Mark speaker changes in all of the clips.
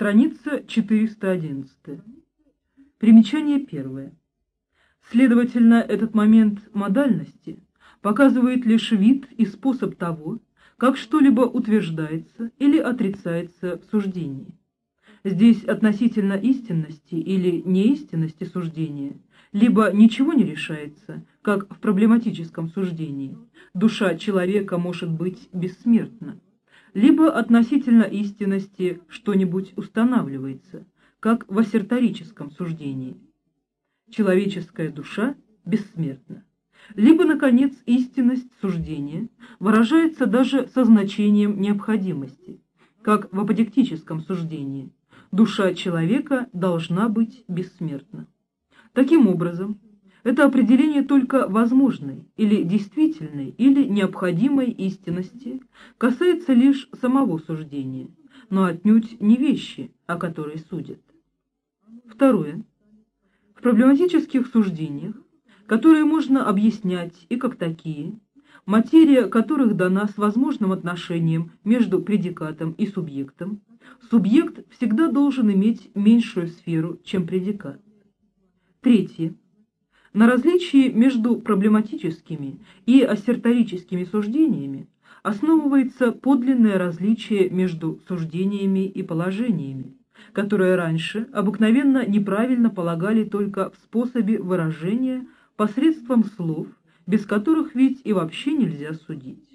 Speaker 1: Страница 411. Примечание первое. Следовательно, этот момент модальности показывает лишь вид и способ того, как что-либо утверждается или отрицается в суждении. Здесь относительно истинности или неистинности суждения либо ничего не решается, как в проблематическом суждении, душа человека может быть бессмертна, либо относительно истинности что-нибудь устанавливается, как в ассерторическом суждении. Человеческая душа бессмертна. Либо, наконец, истинность суждения выражается даже со значением необходимости, как в аподектическом суждении. Душа человека должна быть бессмертна. Таким образом, это определение только возможной или действительной или необходимой истинности касается лишь самого суждения, но отнюдь не вещи, о которой судят. Второе. В проблематических суждениях, которые можно объяснять и как такие, материя которых дана с возможным отношением между предикатом и субъектом, субъект всегда должен иметь меньшую сферу, чем предикат. Третье. На различии между проблематическими и ассерторическими суждениями основывается подлинное различие между суждениями и положениями, которое раньше обыкновенно неправильно полагали только в способе выражения посредством слов, без которых ведь и вообще нельзя судить.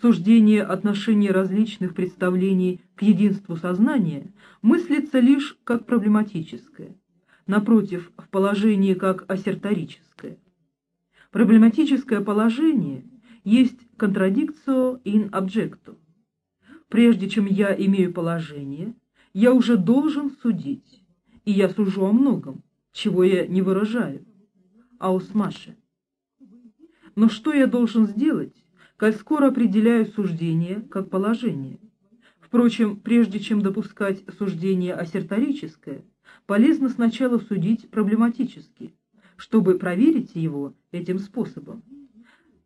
Speaker 1: Суждение отношения различных представлений к единству сознания мыслится лишь как проблематическое, напротив, в положении как ассерторическое. Проблематическое положение есть contradictio in objecto. Прежде чем я имею положение, я уже должен судить, и я сужу о многом, чего я не выражаю. Аусмаше. Но что я должен сделать, коль скоро определяю суждение как положение? Впрочем, прежде чем допускать суждение ассерторическое, полезно сначала судить проблематически, чтобы проверить его этим способом.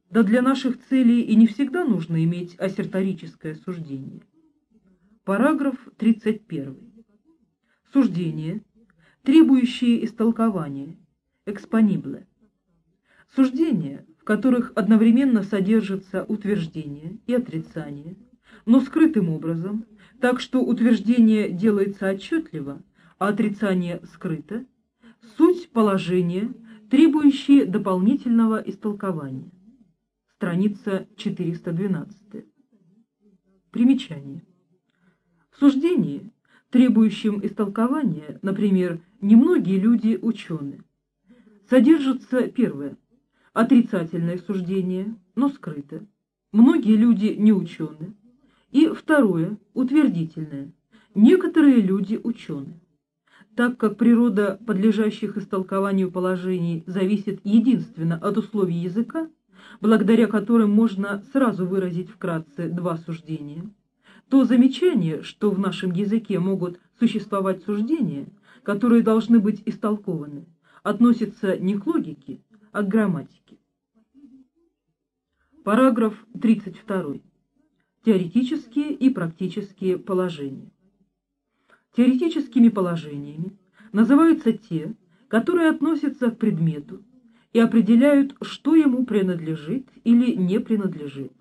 Speaker 1: Да для наших целей и не всегда нужно иметь ассерторическое суждение. Параграф 31. Суждение, требующие истолкования, экспонибле. Суждения, в которых одновременно содержатся утверждение и отрицание, но скрытым образом, так что утверждение делается отчетливо, а отрицание скрыто, суть положения, требующие дополнительного истолкования. Страница 412. Примечание. В суждении, требующем истолкования, например, немногие люди ученые, содержится первое – отрицательное суждение, но скрыто. Многие люди не ученые. И второе – утвердительное. Некоторые люди ученые так как природа подлежащих истолкованию положений зависит единственно от условий языка, благодаря которым можно сразу выразить вкратце два суждения, то замечание, что в нашем языке могут существовать суждения, которые должны быть истолкованы, относится не к логике, а к грамматике. Параграф 32. Теоретические и практические положения. Теоретическими положениями называются те, которые относятся к предмету и определяют, что ему принадлежит или не принадлежит.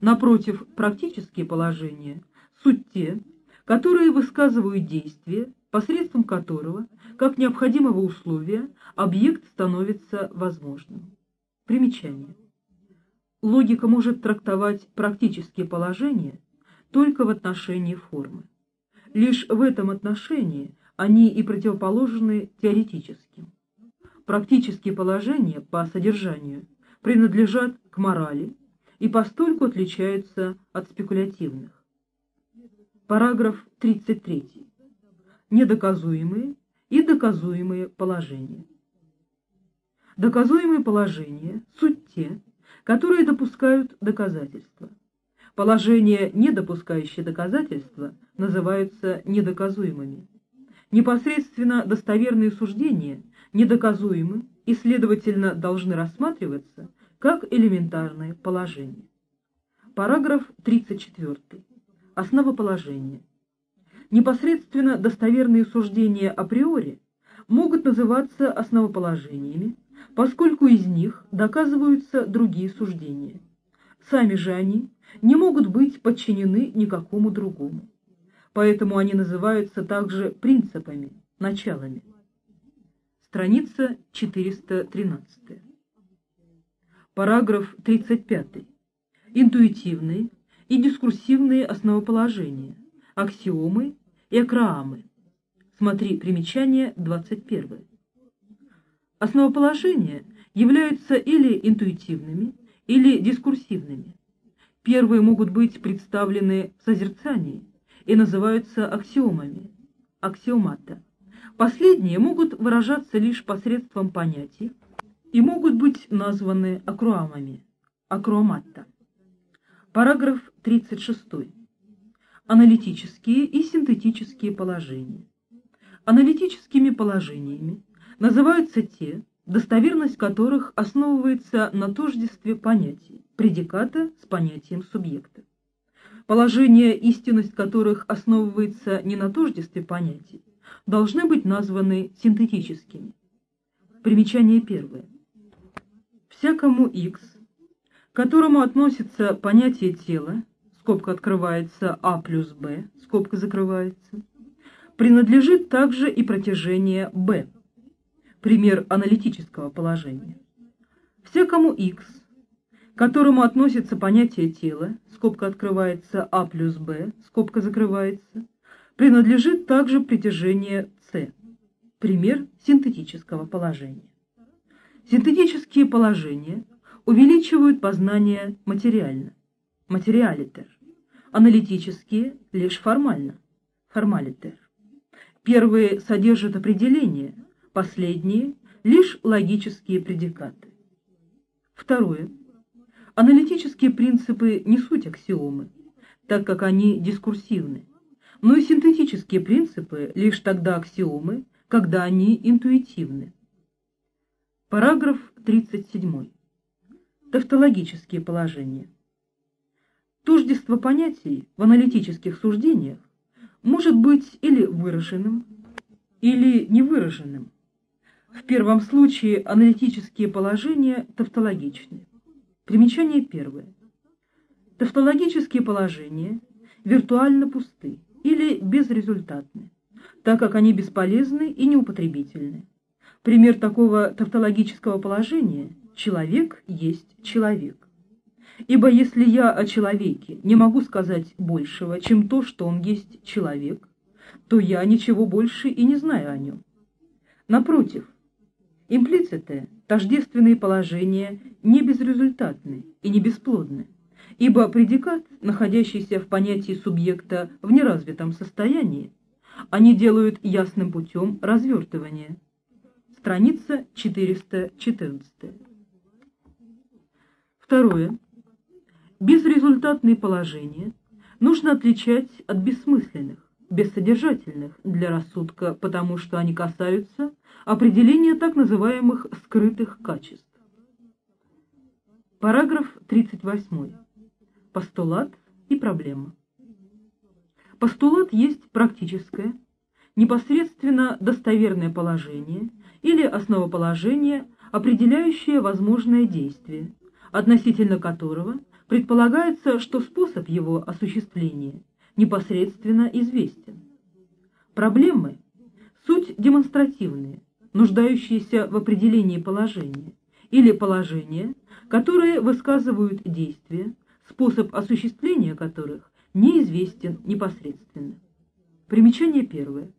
Speaker 1: Напротив, практические положения – суть те, которые высказывают действие, посредством которого, как необходимого условия, объект становится возможным. Примечание. Логика может трактовать практические положения только в отношении формы. Лишь в этом отношении они и противоположны теоретическим. Практические положения по содержанию принадлежат к морали и постольку отличаются от спекулятивных. Параграф 33. Недоказуемые и доказуемые положения. Доказуемые положения – суть те, которые допускают доказательства. Положения, не допускающие доказательства, называются недоказуемыми. Непосредственно достоверные суждения недоказуемы и, следовательно, должны рассматриваться как элементарное положение. Параграф 34. Основоположение. непосредственно достоверные суждения априори могут называться основоположениями, поскольку из них доказываются другие суждения. Сами же они не могут быть подчинены никакому другому. Поэтому они называются также принципами, началами. Страница 413. Параграф 35. Интуитивные и дискурсивные основоположения, аксиомы и акроамы. Смотри примечание 21. Основоположения являются или интуитивными, или дискурсивными. Первые могут быть представлены в созерцании и называются аксиомами, аксиомата. Последние могут выражаться лишь посредством понятий и могут быть названы акруамами, акруаматта. Параграф 36. Аналитические и синтетические положения. Аналитическими положениями называются те, достоверность которых основывается на тождестве понятий, предиката с понятием субъекта. Положения, истинность которых основывается не на тождестве понятий, должны быть названы синтетическими. Примечание первое. Всякому x, которому относится понятие тела, скобка открывается А плюс Б, скобка закрывается, принадлежит также и протяжение B, пример аналитического положения. Всякому x, которому относится понятие тела, скобка открывается А плюс Б, скобка закрывается, принадлежит также притяжение С, пример синтетического положения. Синтетические положения увеличивают познание материально, материалитер, аналитические лишь формально, формалитер. Первые содержат определение, последние – лишь логические предикаты. Второе. Аналитические принципы не суть аксиомы, так как они дискурсивны, но и синтетические принципы лишь тогда аксиомы, когда они интуитивны. Параграф 37. Тавтологические положения. Тождество понятий в аналитических суждениях может быть или выраженным, или невыраженным. В первом случае аналитические положения тавтологичны. Примечание первое. Тавтологические положения виртуально пусты или безрезультатны, так как они бесполезны и неупотребительны. Пример такого тавтологического положения – человек есть человек. Ибо если я о человеке не могу сказать большего, чем то, что он есть человек, то я ничего больше и не знаю о нем. Напротив, имплиците, тождественные положения не безрезультатны и не бесплодны, ибо предикат, находящийся в понятии субъекта в неразвитом состоянии, они делают ясным путем развертывания. Страница 414. Второе. Безрезультатные положения нужно отличать от бессмысленных, бессодержательных для рассудка, потому что они касаются определения так называемых скрытых качеств. Параграф 38. Постулат и проблема. Постулат есть практическое, непосредственно достоверное положение или основоположение, определяющее возможное действие, относительно которого предполагается, что способ его осуществления непосредственно известен. Проблемы – суть демонстративные, нуждающиеся в определении положения, или положения, которые высказывают действия, способ осуществления которых неизвестен непосредственно. Примечание первое.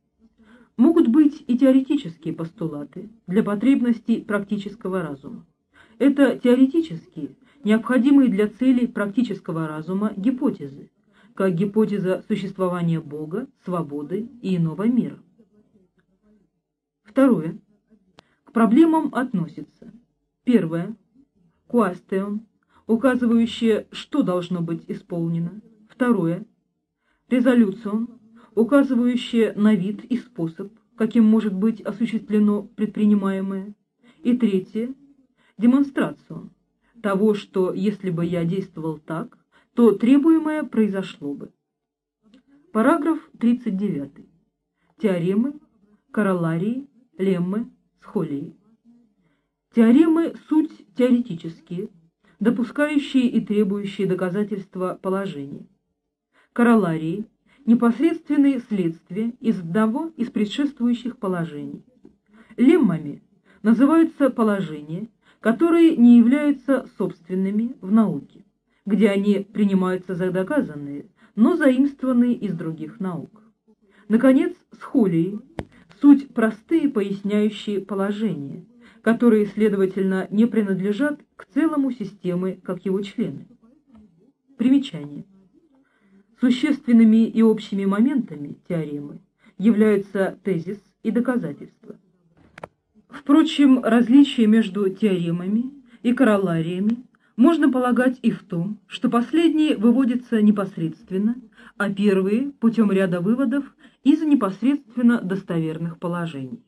Speaker 1: Могут быть и теоретические постулаты для потребностей практического разума. Это теоретические, необходимые для целей практического разума гипотезы, как гипотеза существования Бога, свободы и иного мира. Второе. К проблемам относится. Первое. Куастеон, указывающее, что должно быть исполнено. Второе. Резолюцион, указывающее на вид и способ, каким может быть осуществлено предпринимаемое. И третье демонстрацию того, что если бы я действовал так, то требуемое произошло бы. Параграф 39. Теоремы, короларии, леммы, схолии. Теоремы – суть теоретические, допускающие и требующие доказательства положений. Короларии – непосредственные следствия из одного из предшествующих положений. Леммами называются положения, которые не являются собственными в науке, где они принимаются за доказанные, но заимствованные из других наук. Наконец, схолии – суть простые поясняющие положения, которые, следовательно, не принадлежат к целому системы, как его члены. Примечание. Существенными и общими моментами теоремы являются тезис и доказательства. Впрочем, различие между теоремами и королариями можно полагать и в том, что последние выводятся непосредственно, а первые – путем ряда выводов из непосредственно достоверных положений.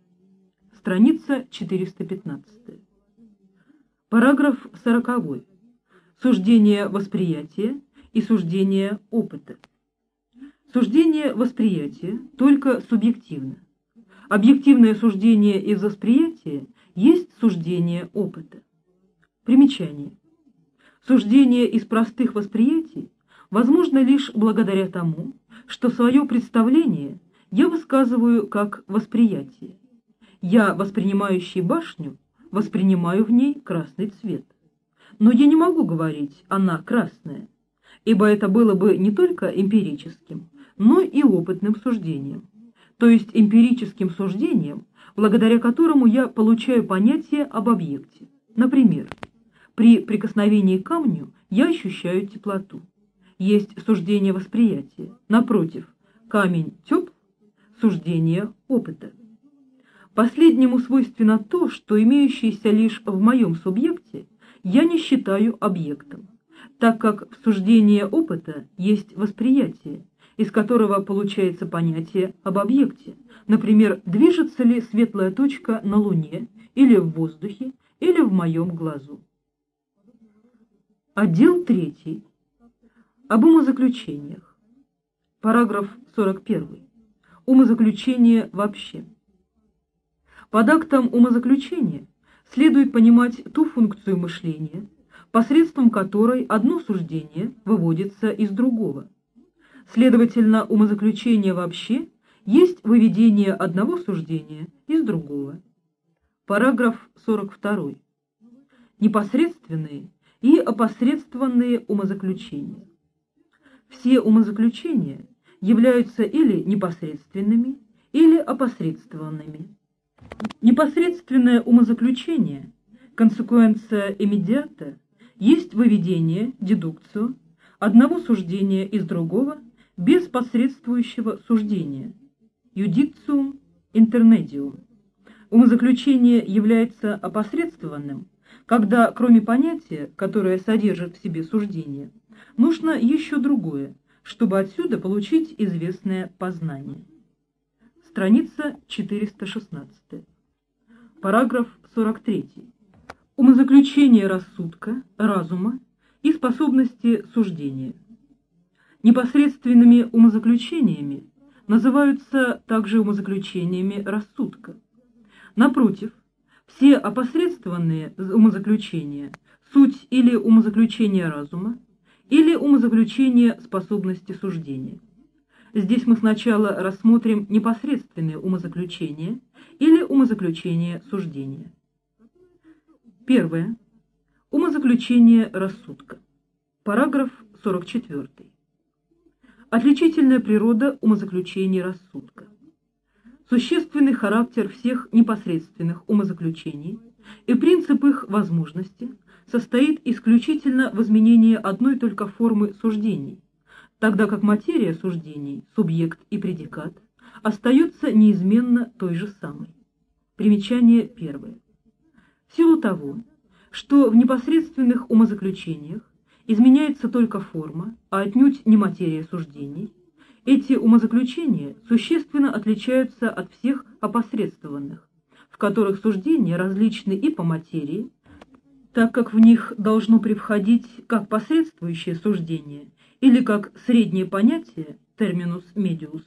Speaker 1: Страница 415. Параграф 40. Суждение восприятия и суждение опыта. Суждение восприятия только субъективно. Объективное суждение из восприятия есть суждение опыта. Примечание. Суждение из простых восприятий возможно лишь благодаря тому, что свое представление я высказываю как восприятие. Я, воспринимающий башню, воспринимаю в ней красный цвет. Но я не могу говорить «она красная», ибо это было бы не только эмпирическим, но и опытным суждением, то есть эмпирическим суждением, благодаря которому я получаю понятие об объекте. Например, при прикосновении к камню я ощущаю теплоту. Есть суждение восприятия. Напротив, камень тепл, суждение опыта. Последнему свойственно то, что имеющееся лишь в моем субъекте я не считаю объектом, так как в суждении опыта есть восприятие, из которого получается понятие об объекте, например, движется ли светлая точка на Луне или в воздухе, или в моем глазу. Отдел 3. Об умозаключениях. Параграф 41. Умозаключение вообще. Под актом умозаключения следует понимать ту функцию мышления, посредством которой одно суждение выводится из другого. Следовательно, умозаключение вообще есть выведение одного суждения из другого. Параграф 42. Непосредственные и опосредствованные умозаключения. Все умозаключения являются или непосредственными, или опосредствованными. Непосредственное умозаключение, консеквенция иммедиата, есть выведение, дедукцию, одного суждения из другого без посредствующего суждения, юдикциум интермедиум. Умозаключение является опосредствованным, когда, кроме понятия, которое содержит в себе суждение, нужно еще другое, чтобы отсюда получить известное познание. Страница 416. Параграф 43. Умозаключение рассудка, разума и способности суждения. Непосредственными умозаключениями называются также умозаключениями рассудка. Напротив, все опосредствованные умозаключения – суть или умозаключения разума, или умозаключение способности суждения. Здесь мы сначала рассмотрим непосредственные умозаключения или умозаключение суждения. Первое. Умозаключение рассудка. Параграф 44. Отличительная природа умозаключений рассудка. Существенный характер всех непосредственных умозаключений и принцип их возможности состоит исключительно в изменении одной только формы суждений, тогда как материя суждений, субъект и предикат, остаются неизменно той же самой. Примечание первое. В силу того, что в непосредственных умозаключениях изменяется только форма, а отнюдь не материя суждений, эти умозаключения существенно отличаются от всех опосредствованных, в которых суждения различны и по материи, так как в них должно превходить как посредствующее суждение или как среднее понятие терминус медиус,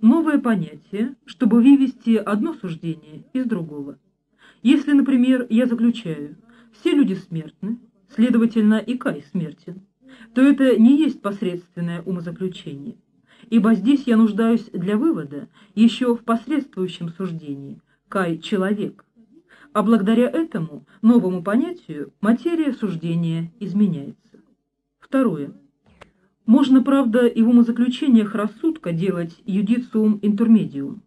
Speaker 1: новое понятие, чтобы вывести одно суждение из другого. Если, например, я заключаю «все люди смертны», следовательно, и Кай смертен, то это не есть посредственное умозаключение, ибо здесь я нуждаюсь для вывода еще в посредствующем суждении «Кай – человек», а благодаря этому новому понятию материя суждения изменяется. Второе. Можно, правда, и в умозаключениях рассудка делать юдициум интермедиум,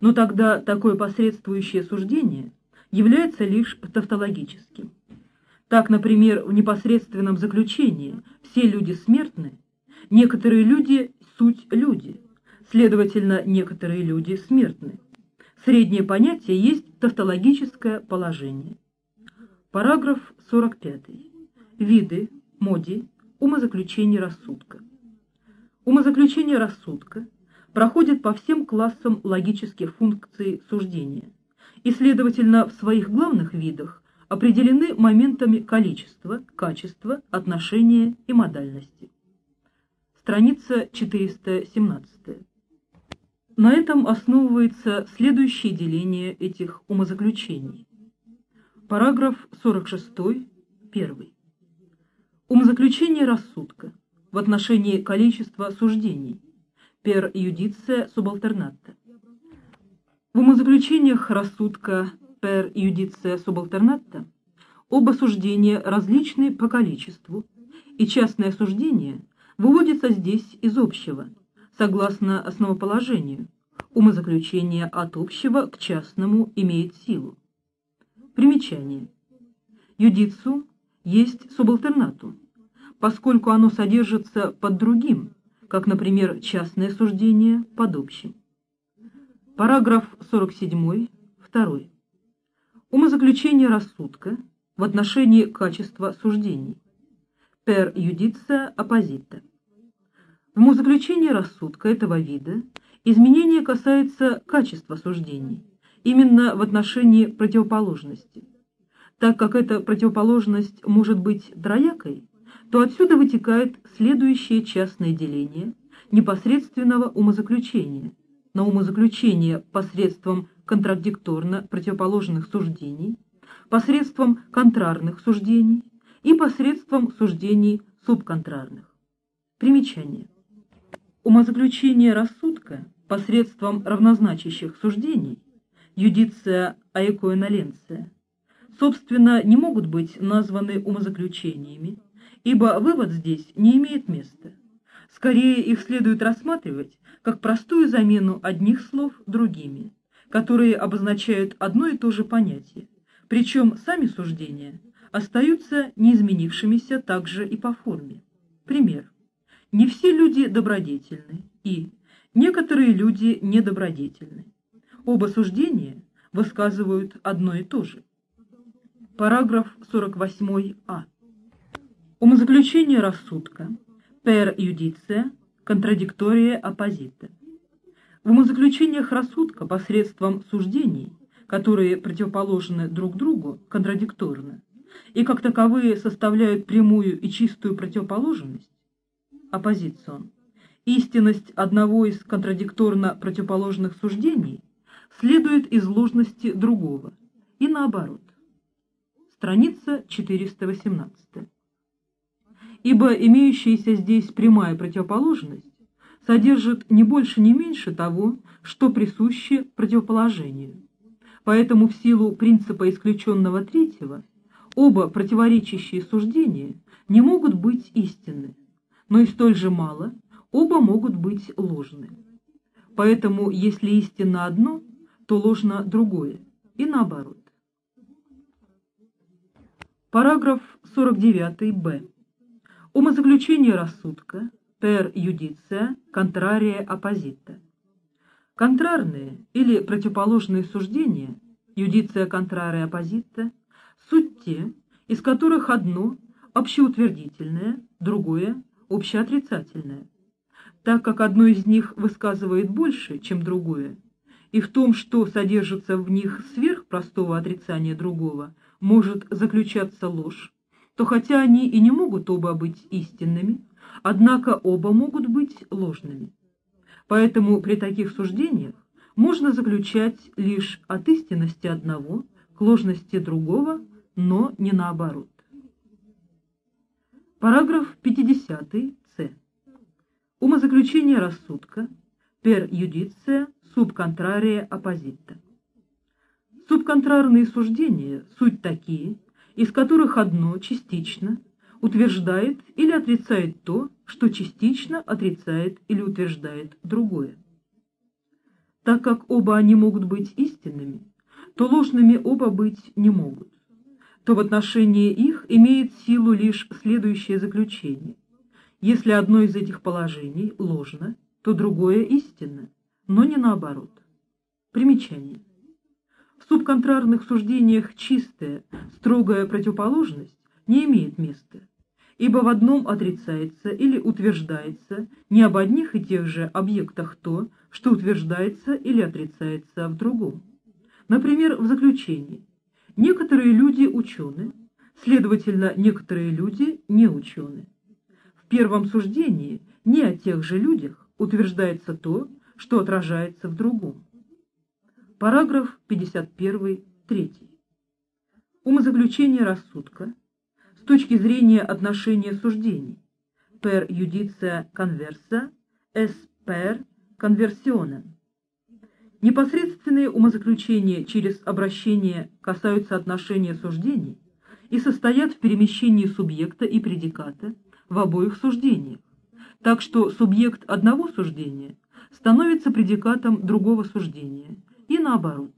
Speaker 1: но тогда такое посредствующее суждение является лишь тавтологическим. Так, например, в непосредственном заключении все люди смертны, некоторые люди – суть люди, следовательно, некоторые люди смертны. Среднее понятие есть тавтологическое положение. Параграф 45. Виды, моди, умозаключение рассудка. Умозаключение рассудка проходит по всем классам логических функций суждения и, следовательно, в своих главных видах определены моментами количества, качества, отношения и модальности. Страница 417. На этом основывается следующее деление этих умозаключений. Параграф 46, 1. Умозаключение рассудка в отношении количества суждений per judicia subalternata. В умозаключениях рассудка per judicia subalternata оба суждения различны по количеству, и частное суждение выводится здесь из общего, согласно основоположению. Умозаключение от общего к частному имеет силу. Примечание. Юдицу есть субалтернатум, поскольку оно содержится под другим, как, например, частное суждение под общим. Параграф 47, 2. Умозаключение рассудка в отношении качества суждений. Per judicia opposita. В умозаключении рассудка этого вида изменение касается качества суждений, именно в отношении противоположности. Так как эта противоположность может быть троякой, то отсюда вытекает следующее частное деление непосредственного умозаключения на умозаключение посредством контрадикторно противоположных суждений, посредством контрарных суждений и посредством суждений субконтрарных. Примечание. Умозаключение рассудка посредством равнозначащих суждений, юдиция аэкоэноленция, собственно, не могут быть названы умозаключениями, ибо вывод здесь не имеет места. Скорее их следует рассматривать как простую замену одних слов другими, которые обозначают одно и то же понятие, причем сами суждения остаются неизменившимися также и по форме. Пример. Не все люди добродетельны и некоторые люди недобродетельны. Оба суждения высказывают одно и то же. Параграф 48а. Умозаключение рассудка. Per judicia contradictoria opposita. В умозаключениях рассудка посредством суждений, которые противоположны друг другу, контрадикторны, и как таковые составляют прямую и чистую противоположность, оппозицион, истинность одного из контрадикторно противоположных суждений следует из ложности другого, и наоборот страница 418. Ибо имеющаяся здесь прямая противоположность содержит не больше, не меньше того, что присуще противоположению. Поэтому в силу принципа исключенного третьего оба противоречащие суждения не могут быть истинны, но и столь же мало оба могут быть ложны. Поэтому если истинно одно, то ложно другое, и наоборот. Параграф 49б. Умозаключение рассудка per judicia contraria opposita. Контрарные или противоположные суждения юдиция contraria opposita суть те, из которых одно общеутвердительное, другое общеотрицательное. Так как одно из них высказывает больше, чем другое, и в том, что содержится в них сверх простого отрицания другого – может заключаться ложь, то хотя они и не могут оба быть истинными, однако оба могут быть ложными. Поэтому при таких суждениях можно заключать лишь от истинности одного к ложности другого, но не наоборот. Параграф 50 С. Умозаключение рассудка per sub contraria opposita. Субконтрарные суждения – суть такие, из которых одно частично утверждает или отрицает то, что частично отрицает или утверждает другое. Так как оба они могут быть истинными, то ложными оба быть не могут, то в отношении их имеет силу лишь следующее заключение. Если одно из этих положений ложно, то другое истинно, но не наоборот. Примечание. В субконтрарных суждениях чистая, строгая противоположность не имеет места, ибо в одном отрицается или утверждается не об одних и тех же объектах то, что утверждается или отрицается в другом. Например, в заключении. Некоторые люди учены, следовательно, некоторые люди не учены. В первом суждении не о тех же людях утверждается то, что отражается в другом. Параграф 51, 3. Умозаключение рассудка с точки зрения отношения суждений per judicia conversa es per conversionem. Непосредственные умозаключения через обращение касаются отношения суждений и состоят в перемещении субъекта и предиката в обоих суждениях, так что субъект одного суждения становится предикатом другого суждения – и наоборот.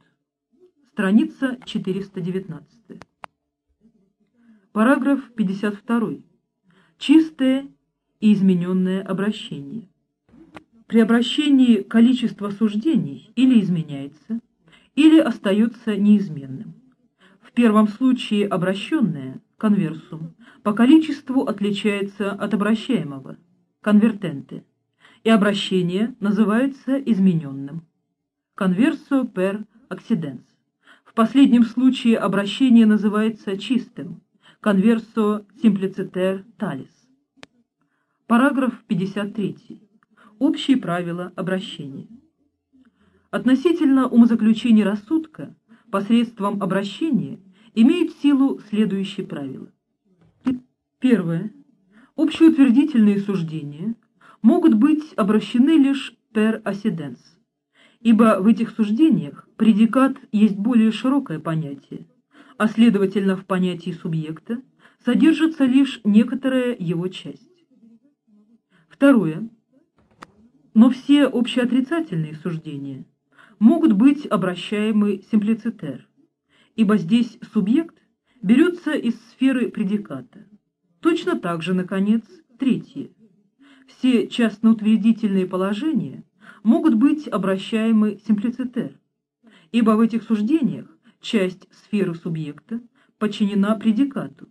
Speaker 1: Страница 419. Параграф 52. Чистое и измененное обращение. При обращении количество суждений или изменяется, или остается неизменным. В первом случае обращенное, конверсум, по количеству отличается от обращаемого, конвертенты, и обращение называется измененным converso per accidens. В последнем случае обращение называется чистым, converso simpliciter talis. Параграф 53. Общие правила обращения. Относительно умозаключения рассудка посредством обращения имеют силу следующие правила. Первое. Общеутвердительные суждения могут быть обращены лишь per accidens ибо в этих суждениях предикат есть более широкое понятие, а следовательно в понятии субъекта содержится лишь некоторая его часть. Второе. Но все общеотрицательные суждения могут быть обращаемы симплицитер, ибо здесь субъект берется из сферы предиката. Точно так же, наконец, третье. Все частноутвердительные положения – могут быть обращаемы симплицитер, ибо в этих суждениях часть сферы субъекта подчинена предикату,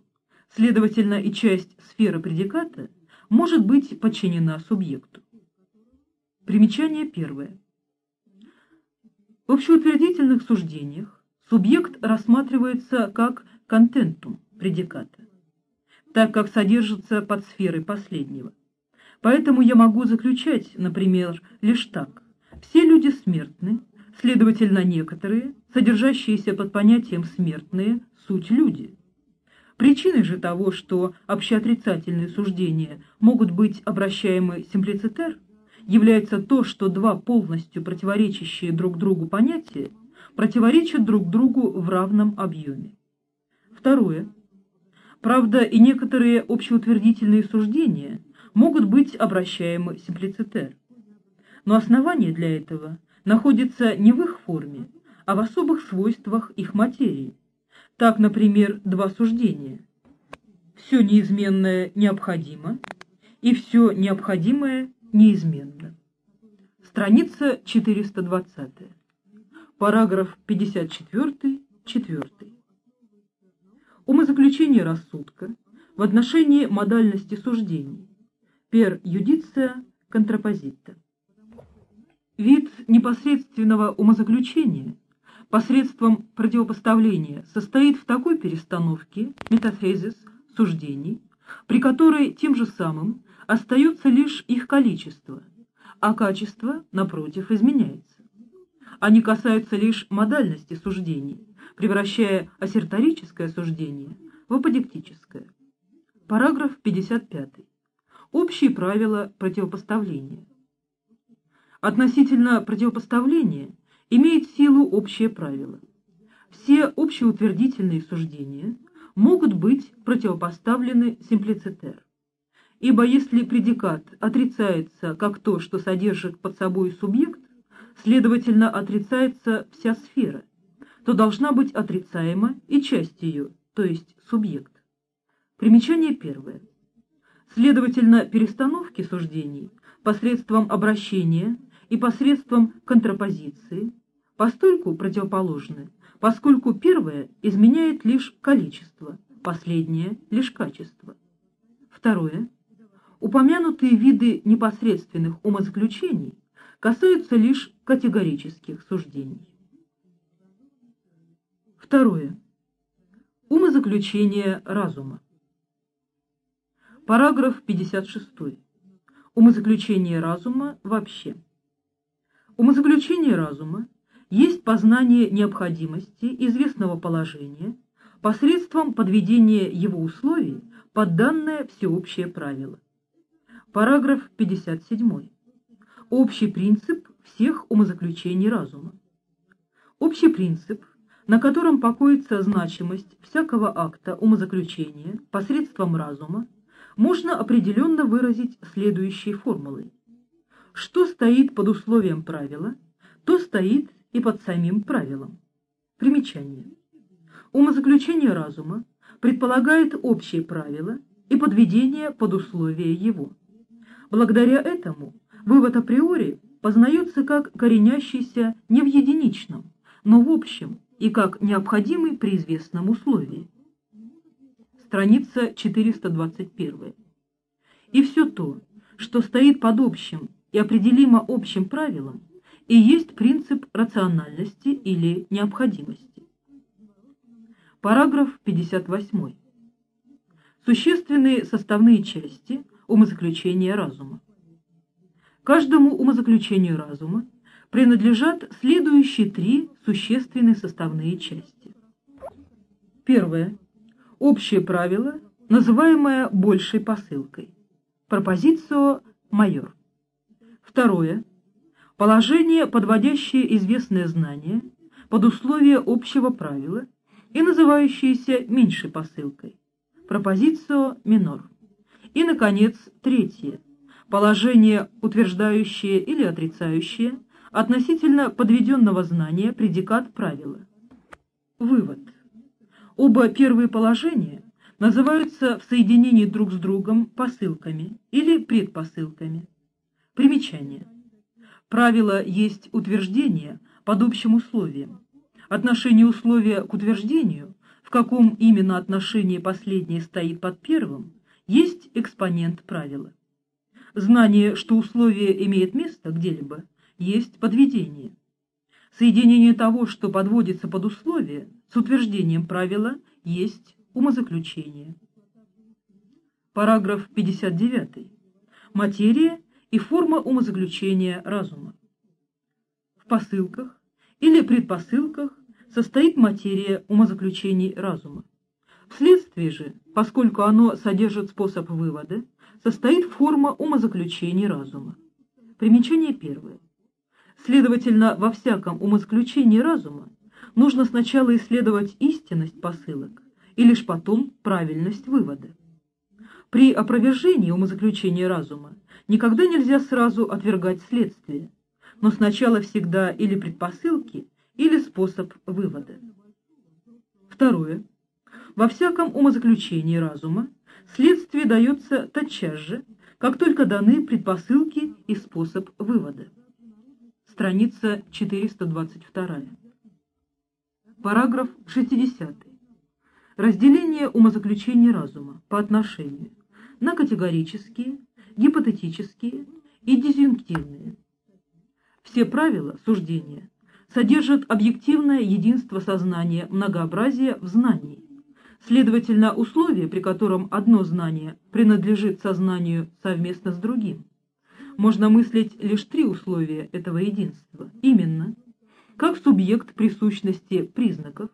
Speaker 1: следовательно, и часть сферы предиката может быть подчинена субъекту. Примечание первое. В общеутвердительных суждениях субъект рассматривается как контентум предиката, так как содержится под сферой последнего. Поэтому я могу заключать, например, лишь так. Все люди смертны, следовательно, некоторые, содержащиеся под понятием «смертные», суть люди. Причиной же того, что общеотрицательные суждения могут быть обращаемы симплицитер, является то, что два полностью противоречащие друг другу понятия противоречат друг другу в равном объеме. Второе. Правда, и некоторые общеутвердительные суждения – могут быть обращаемы симплицитер. Но основание для этого находится не в их форме, а в особых свойствах их материи. Так, например, два суждения. Все неизменное необходимо, и все необходимое неизменно. Страница 420. Параграф 54, 4. Умозаключение рассудка в отношении модальности суждений per judicia contrapposita. Вид непосредственного умозаключения посредством противопоставления состоит в такой перестановке метафезис суждений, при которой тем же самым остается лишь их количество, а качество, напротив, изменяется. Они касаются лишь модальности суждений, превращая ассерторическое суждение в аподектическое. Параграф 55. Общие правила противопоставления. Относительно противопоставления имеет силу общее правило. Все общеутвердительные суждения могут быть противопоставлены симплицитер. Ибо если предикат отрицается как то, что содержит под собой субъект, следовательно, отрицается вся сфера, то должна быть отрицаема и часть ее, то есть субъект. Примечание первое. Следовательно, перестановки суждений посредством обращения и посредством контрапозиции постольку противоположны, поскольку первое изменяет лишь количество, последнее – лишь качество. Второе. Упомянутые виды непосредственных умозаключений касаются лишь категорических суждений. Второе. Умозаключение разума. Параграф 56. Умозаключение разума вообще. Умозаключение разума есть познание необходимости известного положения посредством подведения его условий под данное всеобщее правило. Параграф 57. Общий принцип всех умозаключений разума. Общий принцип, на котором покоится значимость всякого акта умозаключения посредством разума, можно определенно выразить следующей формулой. Что стоит под условием правила, то стоит и под самим правилом. Примечание. Умозаключение разума предполагает общее правило и подведение под условия его. Благодаря этому вывод априори познается как коренящийся не в единичном, но в общем и как необходимый при известном условии. Страница 421. И все то, что стоит под общим и определимо общим правилом, и есть принцип рациональности или необходимости. Параграф 58. Существенные составные части умозаключения разума. Каждому умозаключению разума принадлежат следующие три существенные составные части. Первое. Общее правило, называемое большей посылкой. Пропозицио майор. Второе Положение, подводящее известное знание под условия общего правила и называющееся меньшей посылкой. Пропозицио минор. И, наконец, третье. Положение, утверждающее или отрицающее относительно подведенного знания предикат правила. Вывод. Оба первые положения называются в соединении друг с другом посылками или предпосылками. Примечание. Правило есть утверждение под общим условием. Отношение условия к утверждению, в каком именно отношении последнее стоит под первым, есть экспонент правила. Знание, что условие имеет место где-либо, есть подведение. Соединение того, что подводится под условие, с утверждением правила, есть умозаключение. Параграф 59. Материя и форма умозаключения разума. В посылках или предпосылках состоит материя умозаключений разума. Вследствие же, поскольку оно содержит способ вывода, состоит форма умозаключений разума. Примечание первое. Следовательно, во всяком умозаключении разума нужно сначала исследовать истинность посылок и лишь потом правильность вывода. При опровержении умозаключения разума Никогда нельзя сразу отвергать следствие, но сначала всегда или предпосылки, или способ вывода. Второе. Во всяком умозаключении разума следствие дается тотчас же, как только даны предпосылки и способ вывода. Страница 422. Параграф 60. Разделение умозаключений разума по отношению на категорические, гипотетические и дизъюнктивные. Все правила суждения содержат объективное единство сознания многообразия в знании. Следовательно, условие, при котором одно знание принадлежит сознанию совместно с другим, можно мыслить лишь три условия этого единства. Именно, как субъект присущности признаков,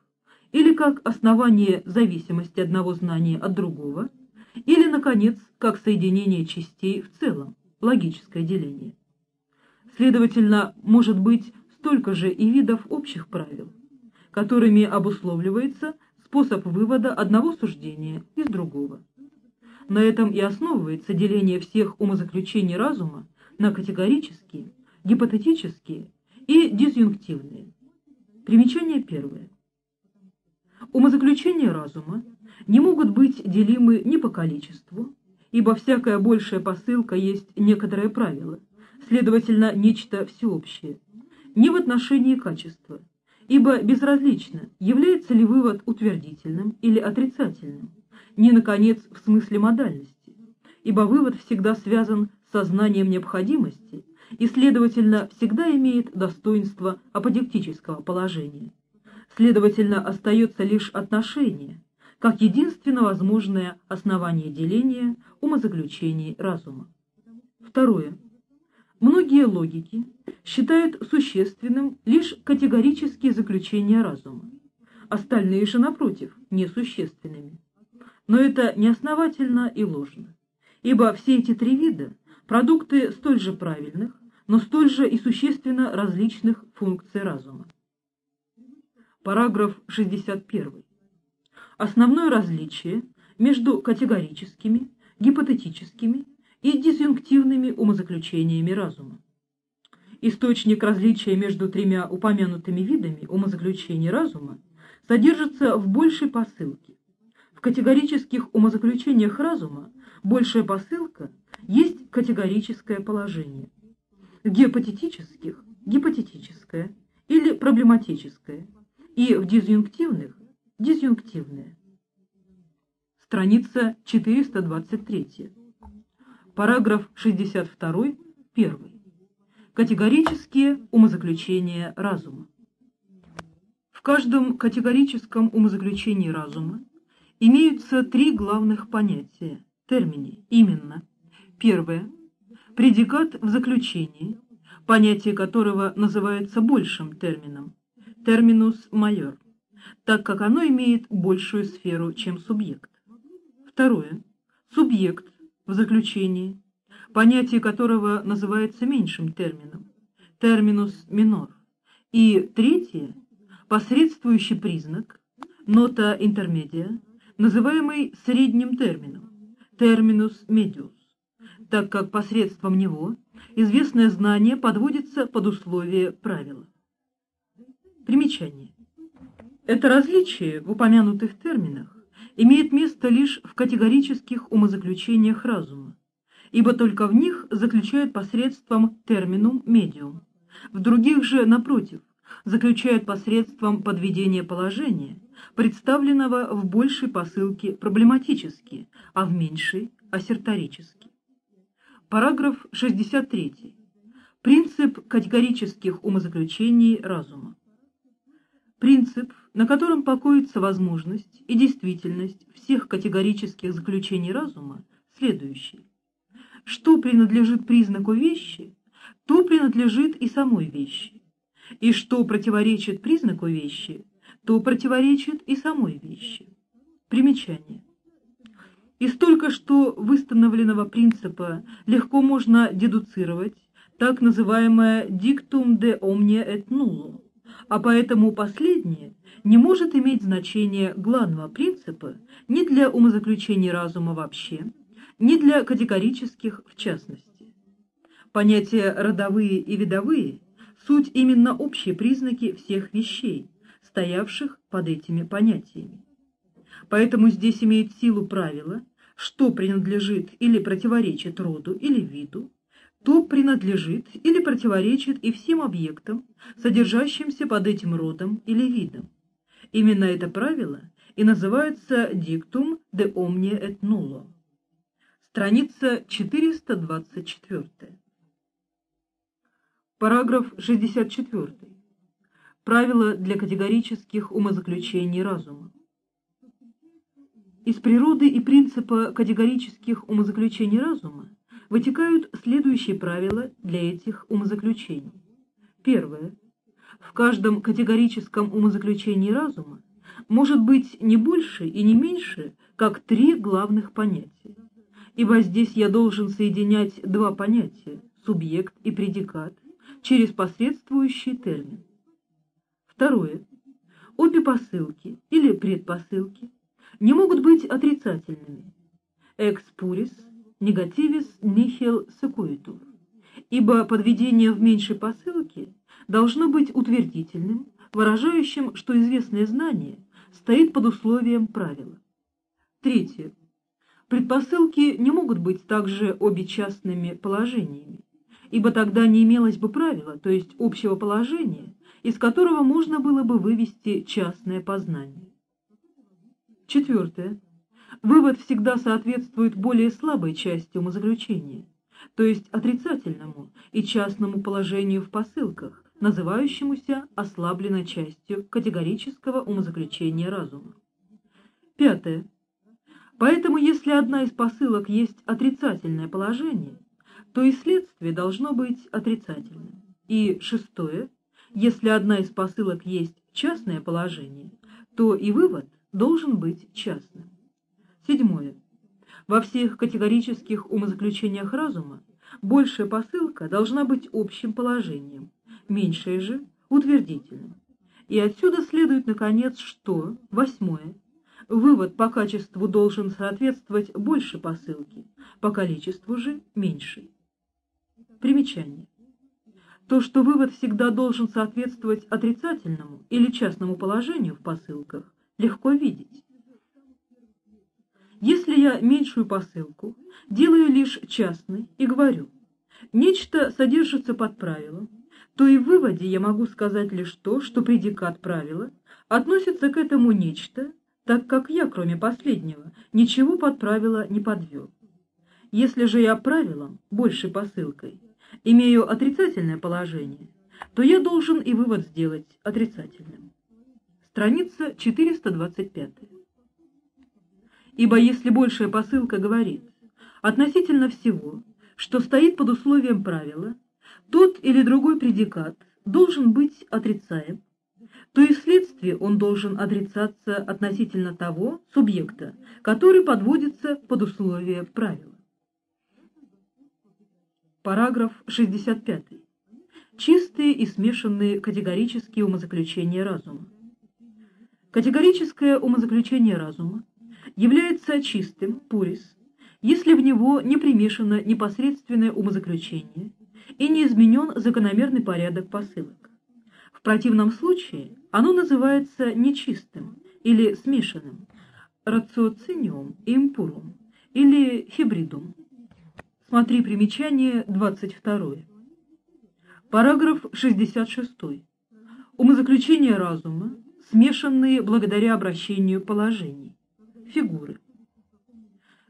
Speaker 1: или как основание зависимости одного знания от другого, или, наконец, как соединение частей в целом, логическое деление. Следовательно, может быть столько же и видов общих правил, которыми обусловливается способ вывода одного суждения из другого. На этом и основывается деление всех умозаключений разума на категорические, гипотетические и дисъюнктивные. Примечание первое. Умозаключения разума не могут быть делимы ни по количеству, ибо всякая большая посылка есть некоторое правило, следовательно, нечто всеобщее, ни в отношении качества, ибо безразлично, является ли вывод утвердительным или отрицательным, ни, наконец, в смысле модальности, ибо вывод всегда связан с сознанием необходимости и, следовательно, всегда имеет достоинство аподектического положения. Следовательно, остается лишь отношение, как единственно возможное основание деления умозаключений разума. Второе. Многие логики считают существенным лишь категорические заключения разума, остальные же, напротив, несущественными. Но это неосновательно и ложно, ибо все эти три вида – продукты столь же правильных, но столь же и существенно различных функций разума. Параграф 61. Основное различие между категорическими, гипотетическими и дизъюнктивными умозаключениями разума. Источник различия между тремя упомянутыми видами умозаключений разума содержится в большей посылке. В категорических умозаключениях разума большая посылка есть категорическое положение. В гипотетических – гипотетическое или проблематическое, и в дизъюнктивных – дизъюнктивное. Страница 423. Параграф 62, 1. Категорические умозаключения разума. В каждом категорическом умозаключении разума имеются три главных понятия, термини, именно. Первое – предикат в заключении, понятие которого называется большим термином, терминус майор, так как оно имеет большую сферу, чем субъект. Второе – субъект в заключении, понятие которого называется меньшим термином, терминус минор. И третье – посредствующий признак, нота интермедиа, называемый средним термином, терминус медиус, так как посредством него известное знание подводится под условие правила. Примечание. Это различие в упомянутых терминах имеет место лишь в категорических умозаключениях разума, ибо только в них заключают посредством терминум медиум. В других же, напротив, заключают посредством подведения положения, представленного в большей посылке проблематически, а в меньшей – ассерторически. Параграф 63. Принцип категорических умозаключений разума. Принцип, на котором покоится возможность и действительность всех категорических заключений разума, следующий. Что принадлежит признаку вещи, то принадлежит и самой вещи. И что противоречит признаку вещи, то противоречит и самой вещи. Примечание. Из только что выстановленного принципа легко можно дедуцировать так называемое «dictum de omnia et nullo», а поэтому последнее не может иметь значения главного принципа ни для умозаключений разума вообще, ни для категорических в частности. Понятия родовые и видовые – суть именно общие признаки всех вещей, стоявших под этими понятиями. Поэтому здесь имеет силу правило, что принадлежит или противоречит роду или виду, то принадлежит или противоречит и всем объектам, содержащимся под этим родом или видом. Именно это правило и называется «dictum de omnia et nullo». Страница 424. Параграф 64. Правила для категорических умозаключений разума. Из природы и принципа категорических умозаключений разума вытекают следующие правила для этих умозаключений. Первое. В каждом категорическом умозаключении разума может быть не больше и не меньше, как три главных понятия. Ибо здесь я должен соединять два понятия – субъект и предикат, через посредствующий термин. Второе. Обе посылки или предпосылки не могут быть отрицательными. Ex negativis nihil sequitur, ибо подведение в меньшей посылке должно быть утвердительным, выражающим, что известное знание стоит под условием правила. Третье. Предпосылки не могут быть также обе частными положениями, ибо тогда не имелось бы правила, то есть общего положения, из которого можно было бы вывести частное познание. Четвертое. Вывод всегда соответствует более слабой части умозаключения, то есть отрицательному и частному положению в посылках, называющемуся ослабленной частью категорического умозаключения разума. Пятое. Поэтому, если одна из посылок есть отрицательное положение, то и следствие должно быть отрицательным. И шестое. Если одна из посылок есть частное положение, то и вывод должен быть частным. Седьмое. Во всех категорических умозаключениях разума большая посылка должна быть общим положением, меньшее же – утвердительным. И отсюда следует, наконец, что, восьмое, вывод по качеству должен соответствовать больше посылки, по количеству же – меньше. Примечание. То, что вывод всегда должен соответствовать отрицательному или частному положению в посылках, легко видеть. Если я меньшую посылку делаю лишь частной и говорю, нечто содержится под правилом, то и в выводе я могу сказать лишь то, что предикат правила относится к этому нечто, так как я, кроме последнего, ничего под правило не подвел. Если же я правилом, большей посылкой, имею отрицательное положение, то я должен и вывод сделать отрицательным. Страница 425. Ибо если большая посылка говорит относительно всего, что стоит под условием правила, тот или другой предикат должен быть отрицаем, то и вследствие он должен отрицаться относительно того субъекта, который подводится под условия правила. Параграф 65. Чистые и смешанные категорические умозаключения разума. Категорическое умозаключение разума является чистым, пурис, если в него не примешано непосредственное умозаключение и не изменен закономерный порядок посылок. В противном случае оно называется нечистым или смешанным, рациоциниум и импурум, или хибридум. Смотри примечание 22. Параграф 66. Умозаключения разума, смешанные благодаря обращению положений, фигуры.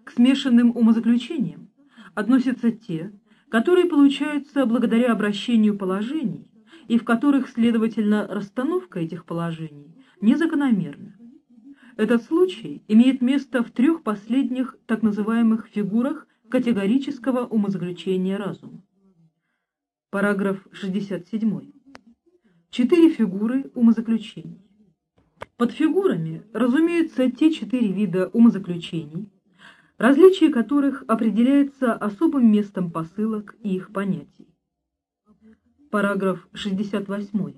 Speaker 1: К смешанным умозаключениям относятся те, которые получаются благодаря обращению положений и в которых, следовательно, расстановка этих положений незакономерна. Этот случай имеет место в трех последних так называемых фигурах категорического умозаключения разума. Параграф 67. Четыре фигуры умозаключений. Под фигурами разумеются те четыре вида умозаключений, различие которых определяется особым местом посылок и их понятий. Параграф 68.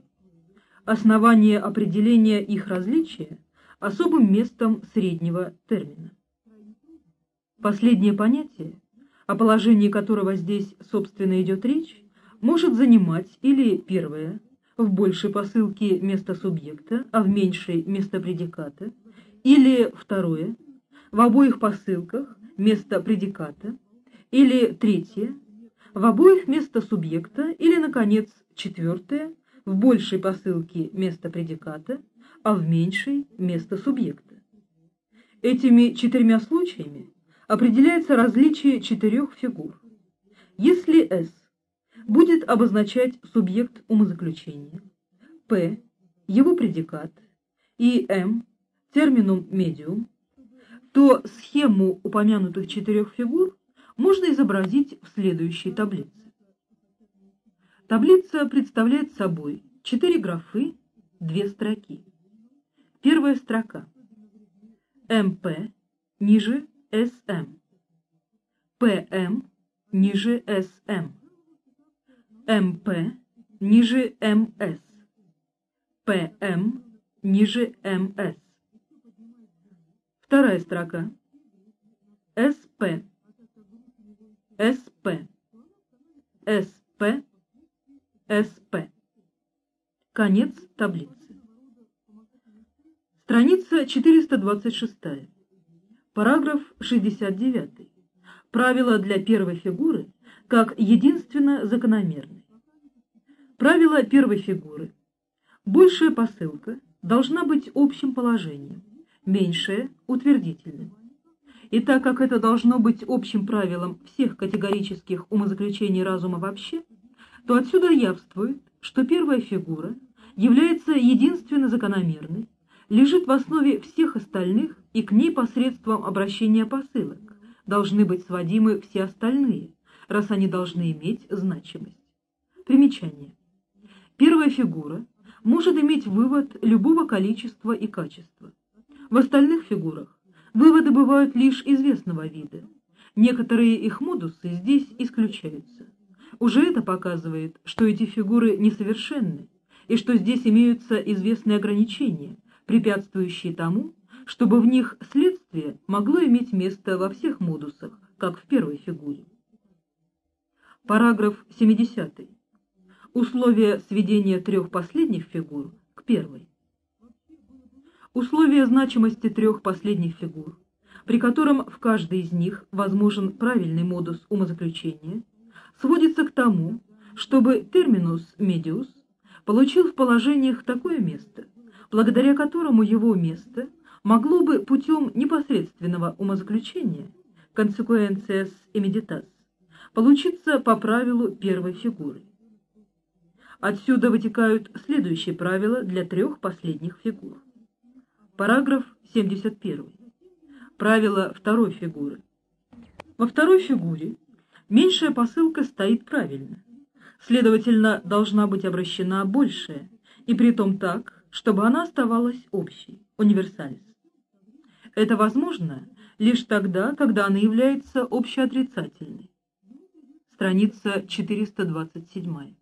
Speaker 1: Основание определения их различия особым местом среднего термина. Последнее понятие, о положении которого здесь, собственно, идет речь, может занимать или первое, в большей посылке место субъекта, а в меньшей место предиката, или второе, в обоих посылках место предиката, или третье, в обоих место субъекта, или, наконец, четвертое, в большей посылке место предиката, а в меньшей место субъекта. Этими четырьмя случаями определяется различие четырех фигур. Если S будет обозначать субъект умозаключения, P – его предикат, и M – терминум медиум, то схему упомянутых четырех фигур можно изобразить в следующей таблице. Таблица представляет собой четыре графы, две строки. Первая строка. МП ниже СМ. ПМ ниже СМ. МП ниже МС. ПМ ниже МС. Вторая строка. СП. СП. СП. СП. Конец таблицы. Страница 426. Параграф 69. Правило для первой фигуры как единственно закономерный. Правило первой фигуры. Большая посылка должна быть общим положением, меньшая – утвердительным. И так как это должно быть общим правилом всех категорических умозаключений разума вообще, то отсюда явствует, что первая фигура является единственно закономерной, лежит в основе всех остальных и к ней посредством обращения посылок должны быть сводимы все остальные, раз они должны иметь значимость. Примечание. Первая фигура может иметь вывод любого количества и качества. В остальных фигурах выводы бывают лишь известного вида. Некоторые их модусы здесь исключаются. Уже это показывает, что эти фигуры несовершенны, и что здесь имеются известные ограничения, препятствующие тому, чтобы в них следствие могло иметь место во всех модусах, как в первой фигуре. Параграф 70. Условия сведения трех последних фигур к первой. Условия значимости трех последних фигур, при котором в каждой из них возможен правильный модус умозаключения, сводится к тому, чтобы терминус медиус получил в положениях такое место, благодаря которому его место могло бы путем непосредственного умозаключения consequences immediatas получиться по правилу первой фигуры. Отсюда вытекают следующие правила для трех последних фигур. Параграф 71. Правило второй фигуры. Во второй фигуре меньшая посылка стоит правильно. Следовательно, должна быть обращена большая, и при том так, чтобы она оставалась общей, универсалис. Это возможно лишь тогда, когда она является общеотрицательной. Страница 427.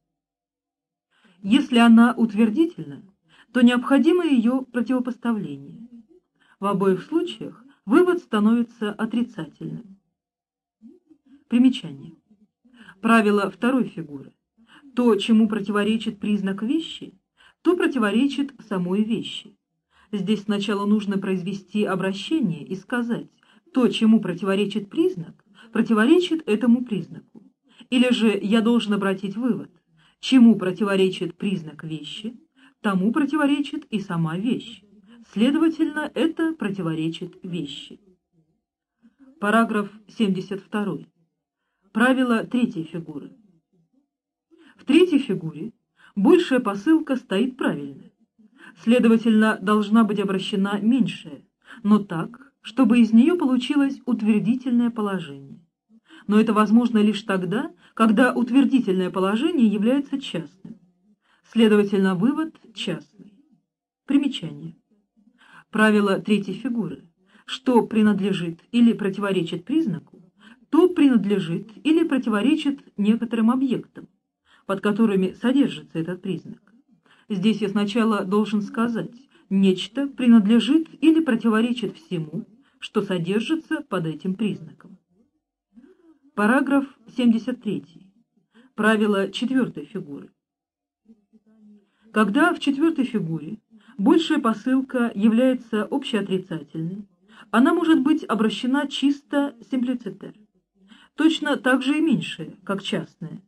Speaker 1: Если она утвердительна, то необходимо ее противопоставление. В обоих случаях вывод становится отрицательным. Примечание. Правило второй фигуры. То, чему противоречит признак вещи, то противоречит самой вещи. Здесь сначала нужно произвести обращение и сказать, то, чему противоречит признак, противоречит этому признаку. Или же я должен обратить вывод, чему противоречит признак вещи, тому противоречит и сама вещь. Следовательно, это противоречит вещи. Параграф 72. Правило третьей фигуры. В третьей фигуре большая посылка стоит правильно. Следовательно, должна быть обращена меньшая, но так, чтобы из нее получилось утвердительное положение. Но это возможно лишь тогда, когда утвердительное положение является частным. Следовательно, вывод частный. Примечание. Правило третьей фигуры. Что принадлежит или противоречит признаку, то принадлежит или противоречит некоторым объектам, под которыми содержится этот признак. Здесь я сначала должен сказать, нечто принадлежит или противоречит всему, что содержится под этим признаком. Параграф 73. Правило четвертой фигуры. Когда в четвертой фигуре большая посылка является общеотрицательной, она может быть обращена чисто симплицитер. Точно так же и меньшая, как частная.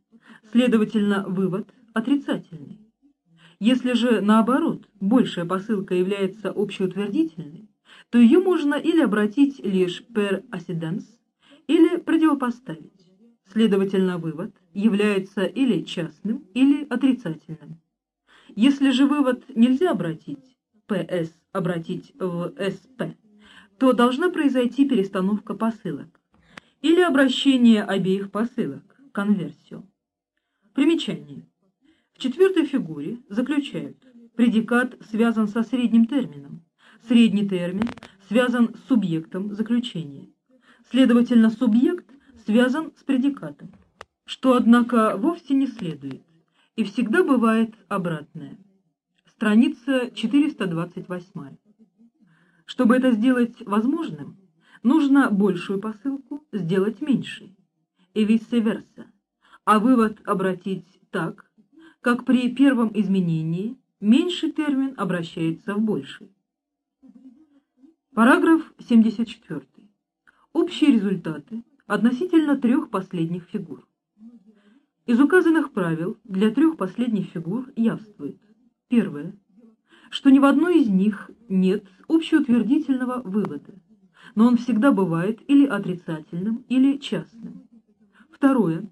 Speaker 1: Следовательно, вывод отрицательный. Если же, наоборот, большая посылка является общеутвердительной, то ее можно или обратить лишь per accidens, или противопоставить. Следовательно, вывод является или частным, или отрицательным. Если же вывод нельзя обратить, PS обратить в SP, то должна произойти перестановка посылок. или обращение обеих посылок, конверсию. Примечание. В четвертой фигуре заключают предикат связан со средним термином, средний термин связан с субъектом заключения. Следовательно, субъект связан с предикатом, что, однако, вовсе не следует, и всегда бывает обратное. Страница 428. Чтобы это сделать возможным, нужно большую посылку сделать меньшей, и vice-versa, а вывод обратить так, как при первом изменении меньший термин обращается в больший. Параграф 74. Общие результаты относительно трех последних фигур. Из указанных правил для трех последних фигур явствует. Первое. Что ни в одной из них нет общеутвердительного вывода, но он всегда бывает или отрицательным, или частным. Второе.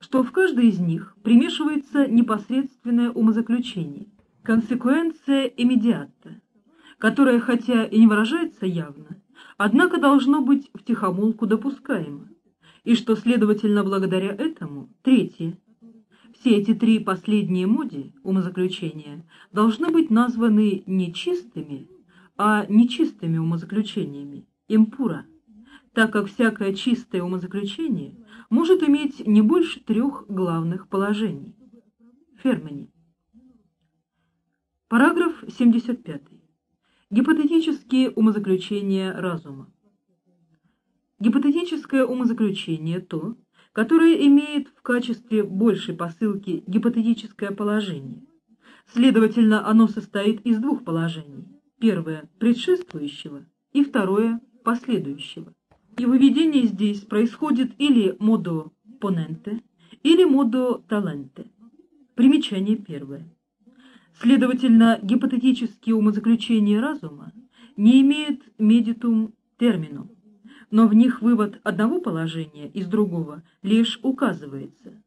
Speaker 1: Что в каждой из них примешивается непосредственное умозаключение, консеквенция иммедиата, которое, хотя и не выражается явно, однако должно быть втихомолку допускаемо и что, следовательно, благодаря этому, третье, все эти три последние моди, умозаключения, должны быть названы не чистыми, а нечистыми умозаключениями, импура, так как всякое чистое умозаключение может иметь не больше трех главных положений. Фермани. Параграф 75. Гипотетические умозаключения разума. Гипотетическое умозаключение – то, которое имеет в качестве большей посылки гипотетическое положение. Следовательно, оно состоит из двух положений. Первое – предшествующего, и второе – последующего. И выведение здесь происходит или модо поненте, или модо таленте. Примечание первое. Следовательно, гипотетические умозаключения разума не имеют медитум терминум, но в них вывод одного положения из другого лишь указывается.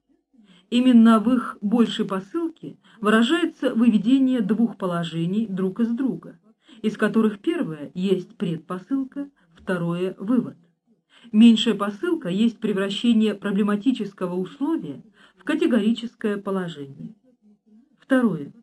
Speaker 1: Именно в их большей посылке выражается выведение двух положений друг из друга, из которых первое есть предпосылка, второе – вывод. Меньшая посылка есть превращение проблематического условия в категорическое положение. Второе.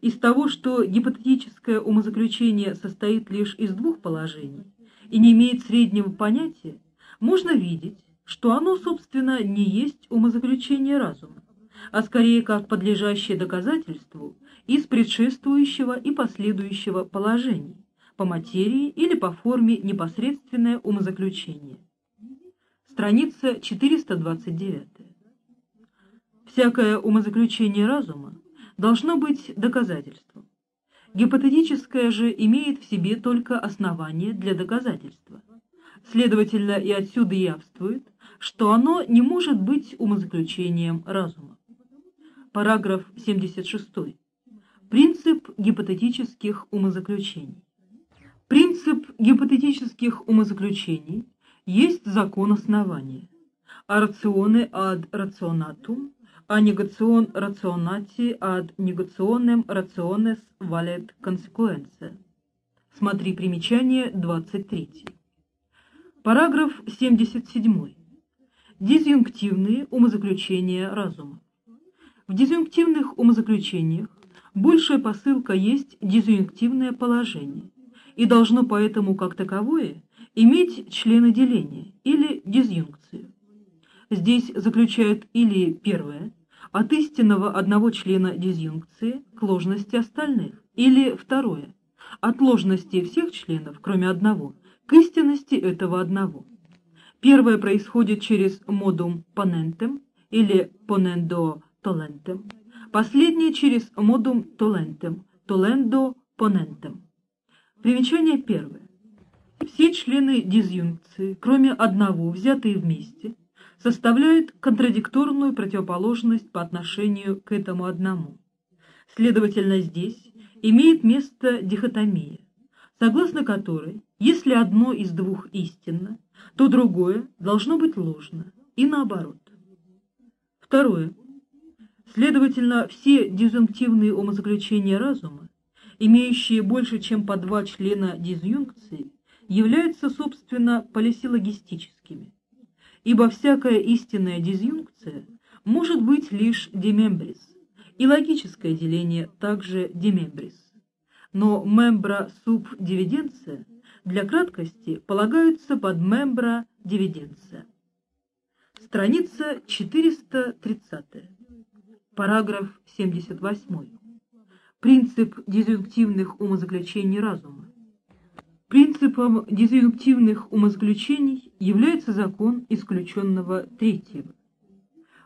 Speaker 1: Из того, что гипотетическое умозаключение состоит лишь из двух положений, и не имеет среднего понятия, можно видеть, что оно, собственно, не есть умозаключение разума, а скорее как подлежащее доказательству из предшествующего и последующего положений, по материи или по форме непосредственное умозаключение. Страница 429. Всякое умозаключение разума должно быть доказательством. Гипотетическое же имеет в себе только основание для доказательства. Следовательно, и отсюда явствует, что оно не может быть умозаключением разума. Параграф 76. Принцип гипотетических умозаключений. Принцип гипотетических умозаключений есть закон основания. А рационе ad rationatum а негацион рационати ад негационем рационес валет консекуенция. Смотри примечание 23. Параграф 77. Дизъюнктивные умозаключения разума. В дизъюнктивных умозаключениях большая посылка есть дизъюнктивное положение и должно поэтому как таковое иметь членоделение или дизъюнкцию. Здесь заключают или первое, от истинного одного члена дизъюнкции к ложности остальных, или второе, от ложности всех членов, кроме одного, к истинности этого одного. Первое происходит через модум понентем или понендо толентем, последнее через модум толентем, толендо понентем. Примечание первое. Все члены дизъюнкции, кроме одного, взятые вместе – составляют контрадикторную противоположность по отношению к этому одному. Следовательно, здесь имеет место дихотомия, согласно которой, если одно из двух истинно, то другое должно быть ложно, и наоборот. Второе. Следовательно, все дизъюнктивные умозаключения разума, имеющие больше, чем по два члена дизъюнкции, являются, собственно, полисилогистическими ибо всякая истинная дизъюнкция может быть лишь демембрис, и логическое деление также демембрис. Но мембра суб дивиденция для краткости полагаются под мембра дивиденция. Страница 430. Параграф 78. Принцип дизъюнктивных умозаключений разума. Принципом дизъюнктивных умозаключений является закон исключенного третьего.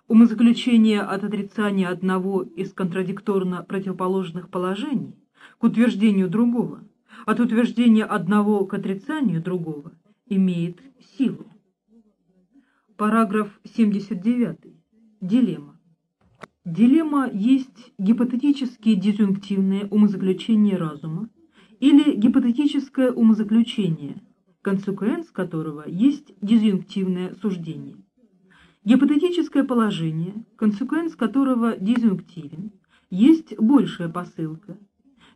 Speaker 1: Умозаключение от отрицания одного из контрадикторно противоположных положений к утверждению другого, от утверждения одного к отрицанию другого, имеет силу. Параграф 79. Дилемма. Дилемма есть гипотетические дизъюнктивные умозаключения разума, или гипотетическое умозаключение, консеквенс которого есть дизъюнктивное суждение. Гипотетическое положение, консеквенс которого дизъюнктивен, есть большая посылка.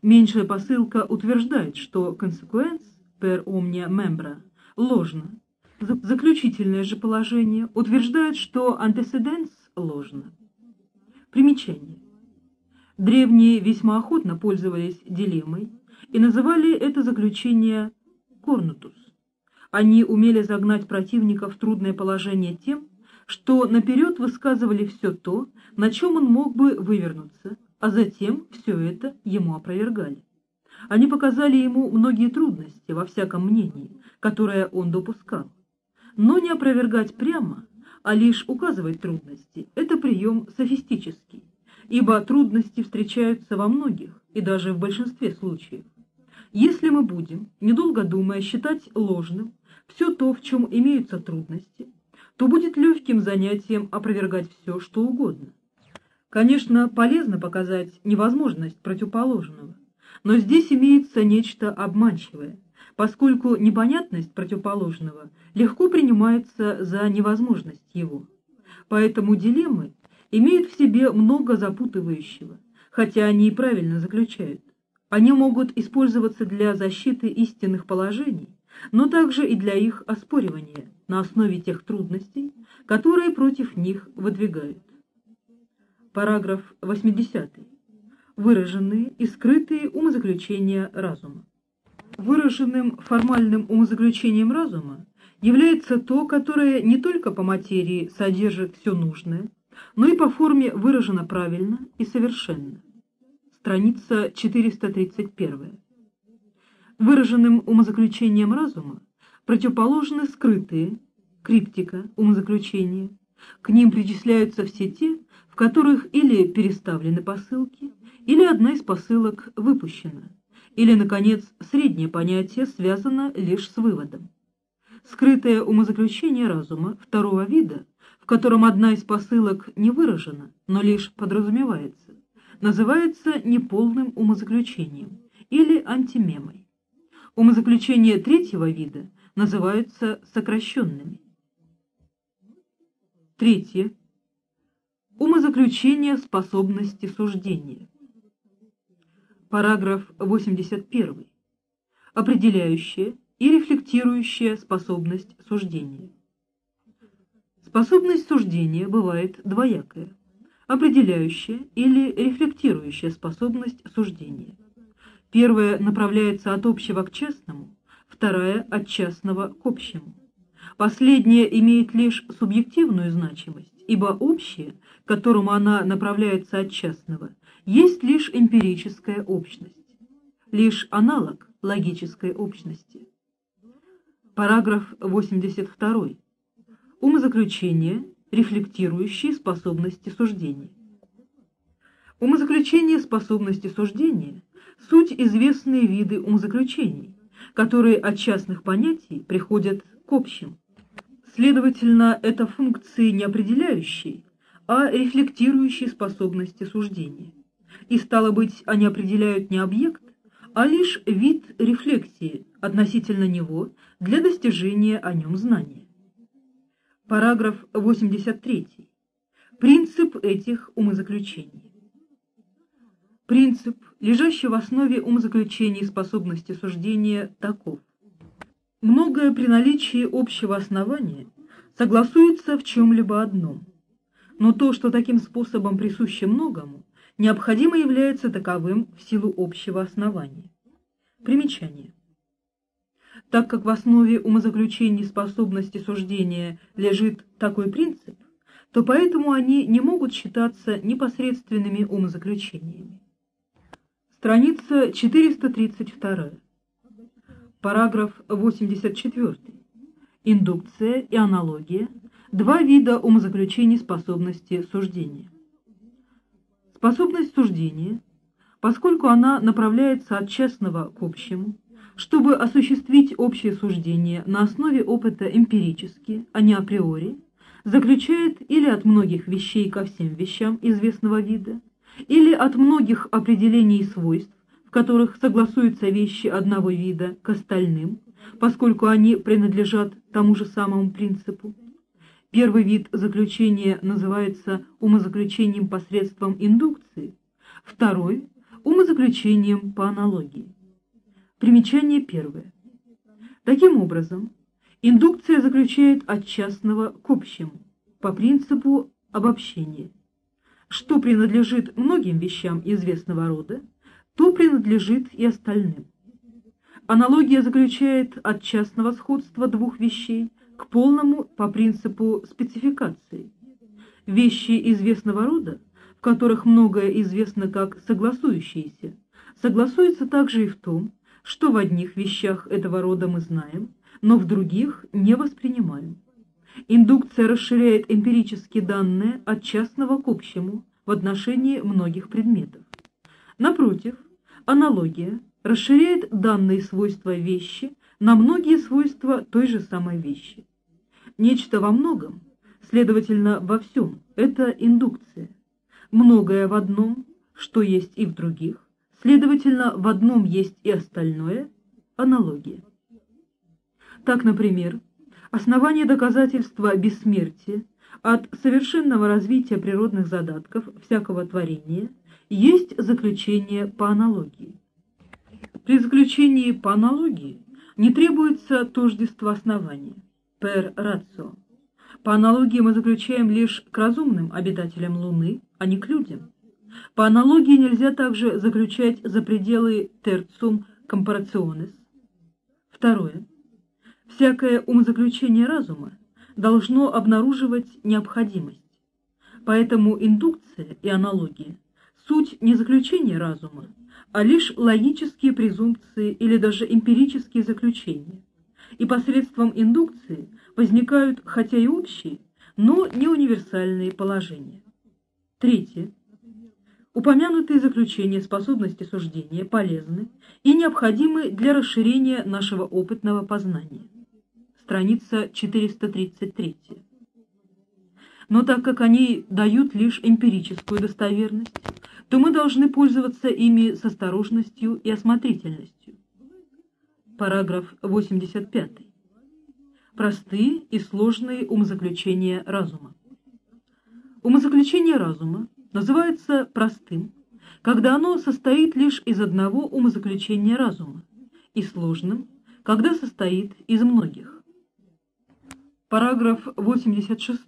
Speaker 1: Меньшая посылка утверждает, что консеквенс per omnia membra ложно. Заключительное же положение утверждает, что антецеденс ложно. Примечание. Древние весьма охотно пользовались дилеммой, и называли это заключение «корнутус». Они умели загнать противника в трудное положение тем, что наперед высказывали все то, на чем он мог бы вывернуться, а затем все это ему опровергали. Они показали ему многие трудности во всяком мнении, которое он допускал. Но не опровергать прямо, а лишь указывать трудности – это прием софистический, ибо трудности встречаются во многих и даже в большинстве случаев. Если мы будем, недолго думая, считать ложным все то, в чем имеются трудности, то будет легким занятием опровергать все, что угодно. Конечно, полезно показать невозможность противоположного, но здесь имеется нечто обманчивое, поскольку непонятность противоположного легко принимается за невозможность его. Поэтому дилеммы имеют в себе много запутывающего, хотя они и правильно заключают. Они могут использоваться для защиты истинных положений, но также и для их оспоривания на основе тех трудностей, которые против них выдвигают. Параграф 80. Выраженные и скрытые умозаключения разума. Выраженным формальным умозаключением разума является то, которое не только по материи содержит все нужное, но и по форме выражено правильно и совершенно страница 431. Выраженным умозаключением разума противоположны скрытые, криптика, умозаключения. К ним причисляются все те, в которых или переставлены посылки, или одна из посылок выпущена, или, наконец, среднее понятие связано лишь с выводом. Скрытое умозаключение разума второго вида, в котором одна из посылок не выражена, но лишь подразумевается, называется неполным умозаключением или антимемой. Умозаключения третьего вида называются сокращенными. Третье. Умозаключение способности суждения. Параграф 81. Определяющая и рефлектирующая способность суждения. Способность суждения бывает двоякая определяющая или рефлектирующая способность суждения. Первая направляется от общего к частному, вторая – от частного к общему. Последняя имеет лишь субъективную значимость, ибо общее, к которому она направляется от частного, есть лишь эмпирическая общность, лишь аналог логической общности. Параграф 82. Умозаключение рефлектирующие способности суждения. Умозаключение способности суждения – суть известные виды умозаключений, которые от частных понятий приходят к общим. Следовательно, это функции не определяющие, а рефлектирующие способности суждения. И стало быть, они определяют не объект, а лишь вид рефлексии относительно него для достижения о нем знания. Параграф 83. Принцип этих умозаключений. Принцип, лежащий в основе умозаключений способности суждения, таков. Многое при наличии общего основания согласуются в чем-либо одном. Но то, что таким способом присуще многому, необходимо является таковым в силу общего основания. Примечание. Так как в основе умозаключений способности суждения лежит такой принцип, то поэтому они не могут считаться непосредственными умозаключениями. Страница 432. Параграф 84. Индукция и аналогия – два вида умозаключений способности суждения. Способность суждения, поскольку она направляется от частного к общему, чтобы осуществить общее суждение на основе опыта эмпирически, а не априори, заключает или от многих вещей ко всем вещам известного вида, или от многих определений свойств, в которых согласуются вещи одного вида к остальным, поскольку они принадлежат тому же самому принципу. Первый вид заключения называется умозаключением посредством индукции, второй – умозаключением по аналогии. Примечание первое. Таким образом, индукция заключает от частного к общему, по принципу обобщения. Что принадлежит многим вещам известного рода, то принадлежит и остальным. Аналогия заключает от частного сходства двух вещей к полному по принципу спецификации. Вещи известного рода, в которых многое известно как согласующиеся, согласуются также и в том, что в одних вещах этого рода мы знаем, но в других не воспринимаем. Индукция расширяет эмпирические данные от частного к общему в отношении многих предметов. Напротив, аналогия расширяет данные свойства вещи на многие свойства той же самой вещи. Нечто во многом, следовательно, во всем, это индукция. Многое в одном, что есть и в других, Следовательно, в одном есть и остальное – аналогия. Так, например, основание доказательства бессмертия от совершенного развития природных задатков всякого творения есть заключение по аналогии. При заключении по аналогии не требуется тождество основания, per ratio. По аналогии мы заключаем лишь к разумным обитателям Луны, а не к людям. По аналогии нельзя также заключать за пределы tertium comparationis. Второе. Всякое умозаключение разума должно обнаруживать необходимость. Поэтому индукция и аналогия – суть не заключения разума, а лишь логические презумпции или даже эмпирические заключения. И посредством индукции возникают хотя и общие, но не универсальные положения. Третье. Упомянутые заключения способности суждения полезны и необходимы для расширения нашего опытного познания. Страница 433. Но так как они дают лишь эмпирическую достоверность, то мы должны пользоваться ими с осторожностью и осмотрительностью. Параграф 85. Простые и сложные умозаключения разума. Умозаключение разума называется простым, когда оно состоит лишь из одного умозаключения разума, и сложным, когда состоит из многих. Параграф 86.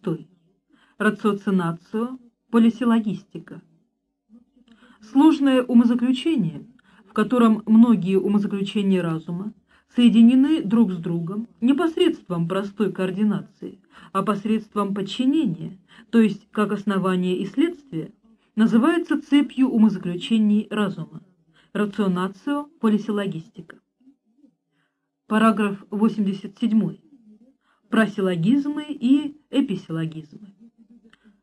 Speaker 1: Рациоцинацио, полисилогистика. Сложное умозаключение, в котором многие умозаключения разума соединены друг с другом не посредством простой координации, а посредством подчинения, то есть как основание и следствие, называется цепью умозаключений разума. Рационацио полисилогистика. Параграф 87. Просилогизмы и эписилогизмы.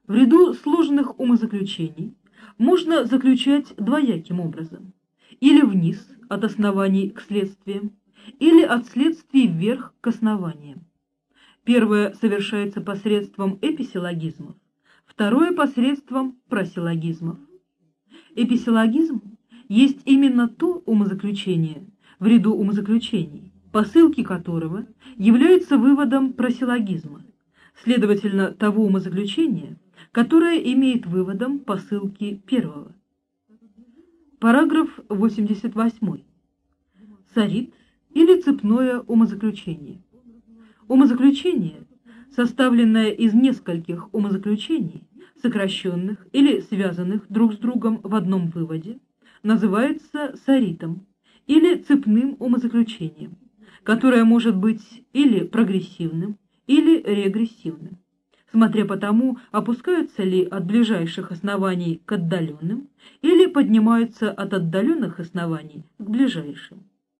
Speaker 1: В ряду сложных умозаключений можно заключать двояким образом. Или вниз, от оснований к следствиям, или от следствий вверх к основаниям. Первое совершается посредством эписилогизмов, второе посредством просилогизмов. Эписилогизм есть именно то умозаключение в ряду умозаключений, посылки которого являются выводом просилогизма, следовательно, того умозаключения, которое имеет выводом посылки первого. Параграф 88. Сарит или цепное умозаключение. Умозаключение составленное из нескольких умозаключений, сокращенных или связанных друг с другом в одном выводе, называется соритом или цепным умозаключением, которое может быть или прогрессивным, или регрессивным, смотря по тому, опускаются ли от ближайших оснований к отдаленным или поднимаются от отдаленных оснований к ближайшим.